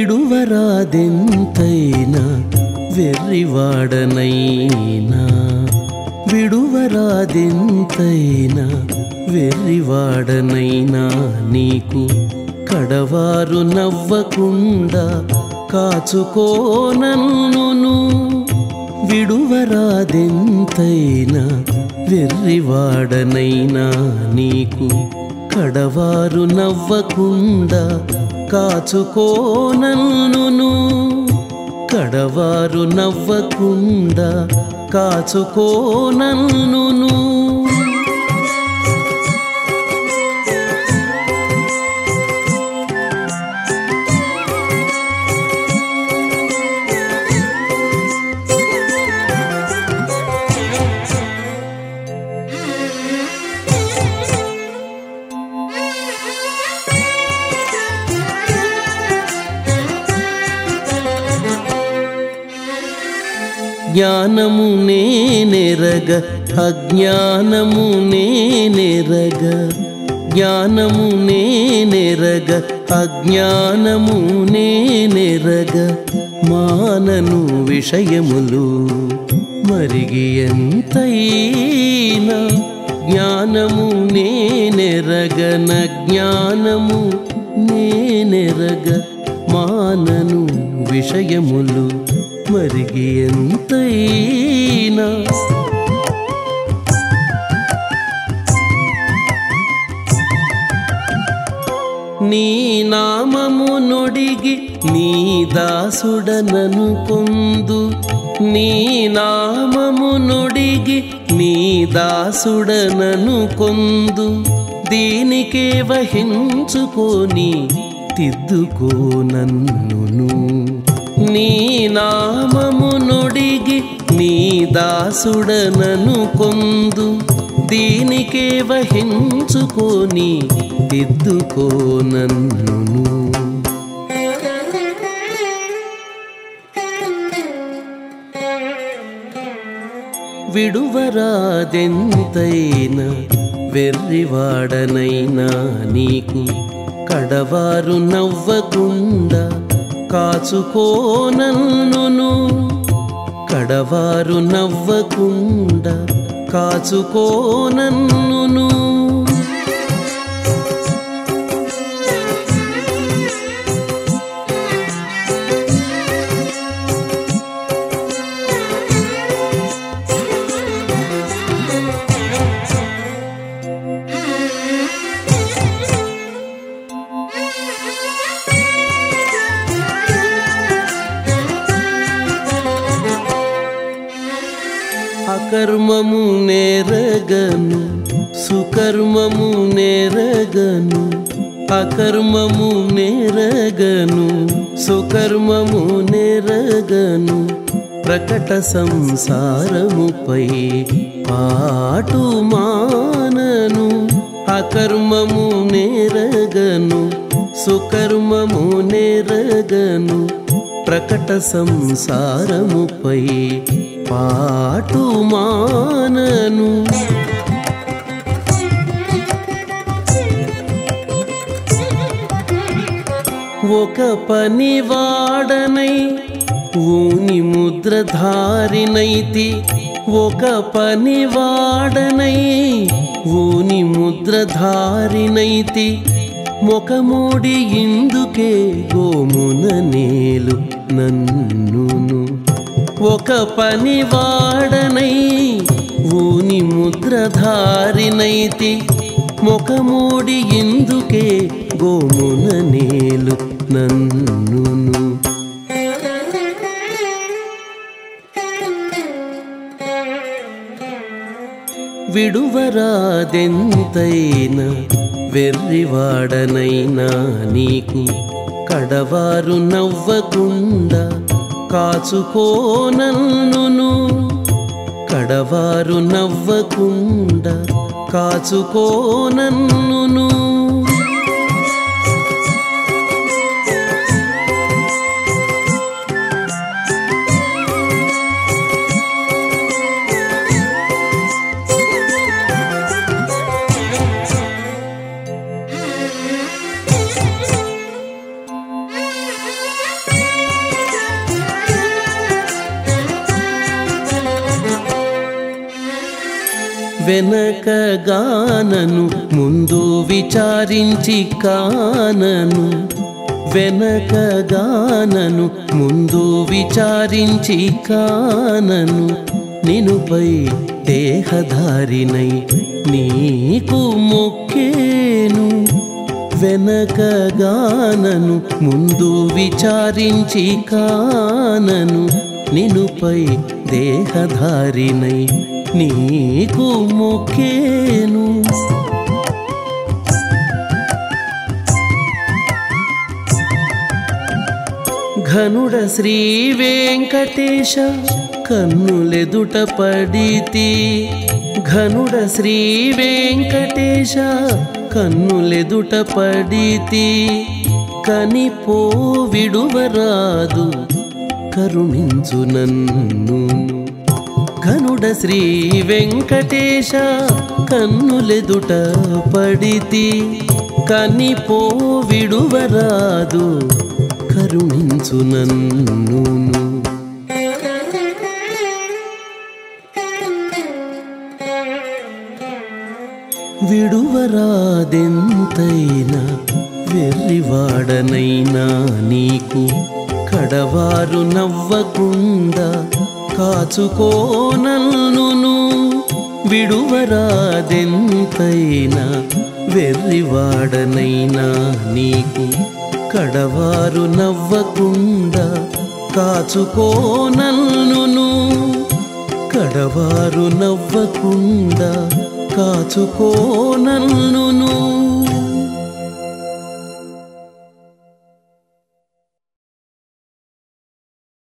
విడువరాదెంతైనా వెర్రివాడనైనా. విడువరాదెంతైనా వెర్రివాడనైనా నీకు. కడవారు నవ్వకుండా కాచుకోనన్నును విడువరాదెంతైనా వెర్రివాడనైనా నీకు. కడవారు నవ్వకుండా కాచుకోనన్నును కడవారు నవ్వకుండా కాచుకోనన్నును జ్ఞానము నేనెరగ అజ్ఞానము నేనెరగ. జ్ఞానము నేనెరగ అజ్ఞానము నేనెరగ. మానను విషయములు మరిగి ఎంతైనా జ్ఞానము నేనెరగన జ్ఞానము నేనెరగ. మానను విషయములు మరిగి ఎంతైనా. నీ నామము నుడిగి నీ దాసుడనను పొందు. నీ నామము నుడిగి నీ దాసుడనను కొందు దీనికే వహించుకొని తిద్దుకో నన్నును. నీ నామము నొడిగి నీ దాసుడనను కొందు. దీనికే వహించుకొని దిద్దుకో నన్నును. విడువరాదెంతైనా వెర్రివాడనైనా నీకు కడవారు నవ్వకుండా కాచుకోనన్నును కడవారు నవ్వకుండా కాచుకోనన్నును సకర్మము నేరగను సుకర్మము నేరగను అకర్మము నేరగను సుకర్మము నేరగను ప్రకట సంసారముపై పాటు మానను అకర్మము నేరగను సుకర్మము నేరగను ప్రకట సంసారముపై పాటు మానను. ఒక పని వాడనై ఊని ముద్రధారినైతి ఒక పని వాడనై ఊని ముద్రధారినైతి మొకమూడి ఇందుకే గోమున నేలు నన్నును. ఒక పని వాడనై ఊని ముద్రధారినైతి ముఖమూడి ఇందుకే గోమున నేలు నన్నును? విడువరాదెంతైనా వెర్రివాడనైనా నీకు కడవారు నవ్వకుండా కాచుకోనన్నును కడవారు నవ్వకుండా కాచుకోనన్నును వెనకగానను ముందు విచారించి కానను. వెనకగానను ముందు విచారించి కానను. నినుపై దేహధారినై నీకు మొక్కేను. వెనకగానను ముందు విచారించి కానను. నినుపై దేహధారినై నీకు మొక్కేను. ఘనుడ శ్రీ వెంకటేశ కన్నులెదుట పడితి. ఘనుడ శ్రీ వెంకటేశ కన్నులెదుట పడితి. కనిపో విడువరాదు కరుణించు నన్ను. ఘనుడ శ్రీ వెంకటేశ కన్నులెదుట పడితి. కనిపో విడువరాదు కరుణించు నన్ను విడువరాదెంతైనా వెర్రివాడనైనా నీకు కడవారు నవ్వకుండా కాచుకోనల్ను విడువరాదెంతైనా వెర్రివాడనైనా నీకు కడవారు నవ్వకుండా కాచుకోనల్ను కడవారు నవ్వకుండా కాచుకోనల్నును